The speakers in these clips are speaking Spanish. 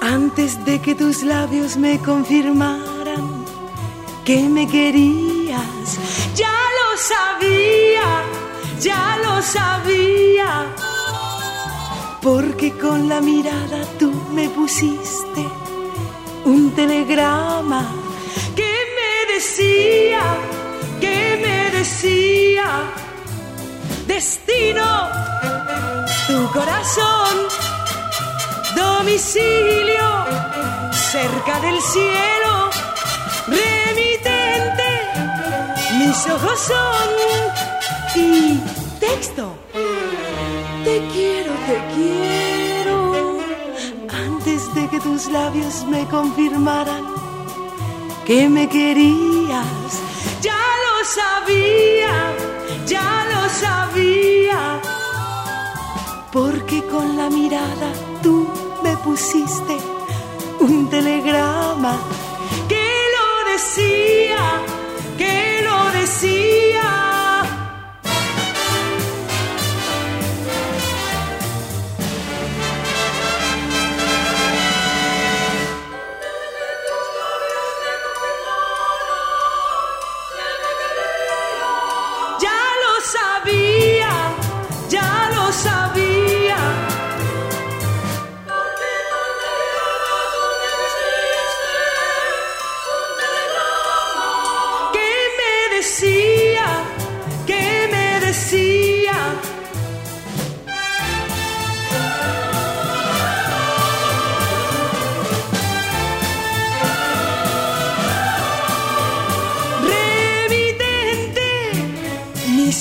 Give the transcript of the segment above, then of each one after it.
Antes de que tus labios me confirmaran que me querías, ya lo sabía, ya lo sabía. Porque con la mirada tú me pusiste un telegrama que me decía, que me decía, destino, tu corazón, domicilio, cerca del cielo, remitente, mis ojos son y texto, te quiero, te quiero, antes de que tus labios me confirmaran que me querías, ya lo sabía, ya lo sabía, porque con la mirada pusiste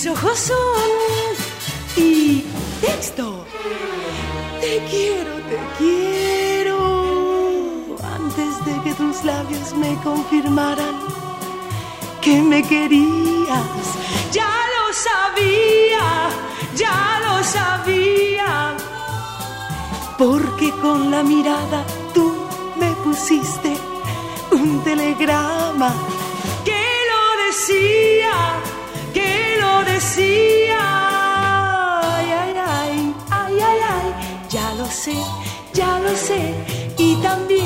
ojos son y texto. Te quiero, te quiero. Antes de que tus labios me confirmaran que me querías, ya lo sabía, ya lo sabía. Porque con la mirada tú me pusiste un telegrama sé, ya lo sé. Y también,